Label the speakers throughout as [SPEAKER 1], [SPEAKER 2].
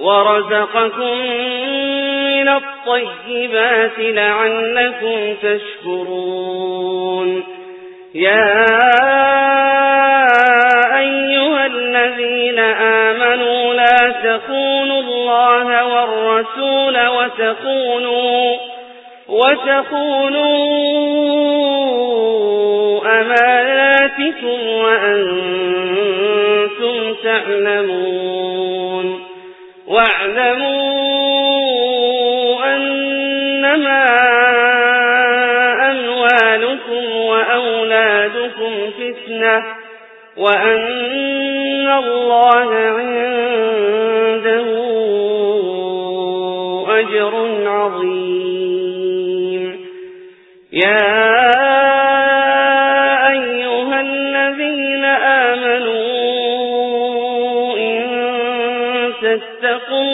[SPEAKER 1] ورزقكم من الطيبات لعلكم تشكرون. يا أيها الذين آمنوا لا تخونوا الله والرسول وتخونوا وتخونوا أماناتكم وأنتم تعلمون. واعلموا أنما أموالكم وأولادكم فتنة وأن الله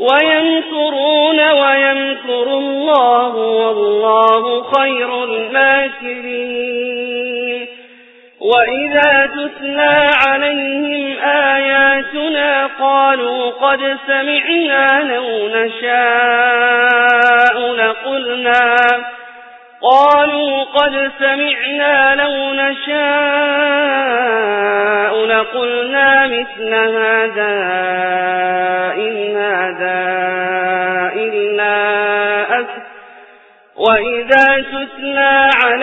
[SPEAKER 1] ويمكرون ويمكر الله والله خير الماكرين. وإذا تتلى عليهم آياتنا قالوا قد سمعنا لو نشاء لقلنا. قالوا قد سمعنا لو نشاء لقلنا مثل هذا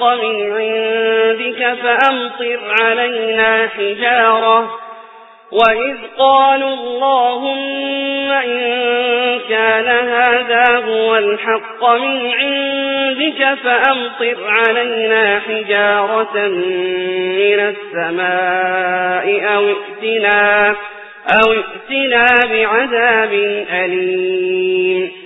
[SPEAKER 1] من عندك فأمطر علينا حجارة. وإذ قالوا اللهم إن كان هذا هو الحق من عندك فأمطر علينا حجارة من السماء أو ائتنا, أو ائتنا بعذاب أليم.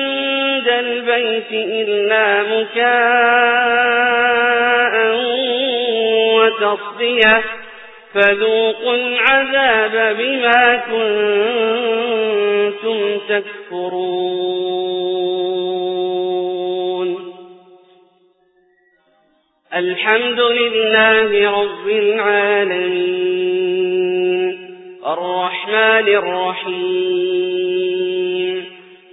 [SPEAKER 1] البيت إلا مكاء وتصديه فذوقوا العذاب بما كنتم تكفرون. الحمد لله رب العالمين. الرحمن الرحيم.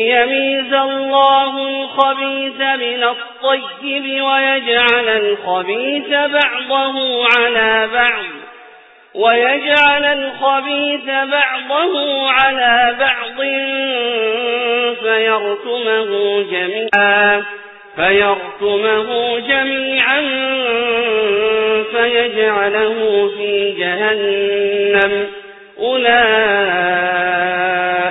[SPEAKER 1] ليميز الله الخبيث من الطيب ويجعل الخبيث بعضه على بعض ويجعل الخبيث بعضه على بعض فيركمه جميعا فيركمه جميعا فيجعله في جهنم.